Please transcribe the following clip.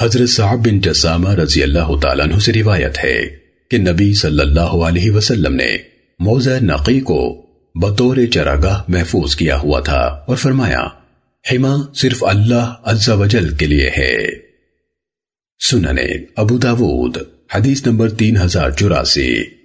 حضرت صاحب بن جسامہ رضی اللہ تعالیٰ عنہ سے روایت ہے کہ نبی صلی اللہ علیہ وسلم نے موضع نقی کو بطور چراگاہ محفوظ کیا ہوا تھا اور فرمایا حما صرف اللہ عز و جل کے لیے ہے۔ سننے ابو داود، حدیث نمبر تین ہزار چوراسی۔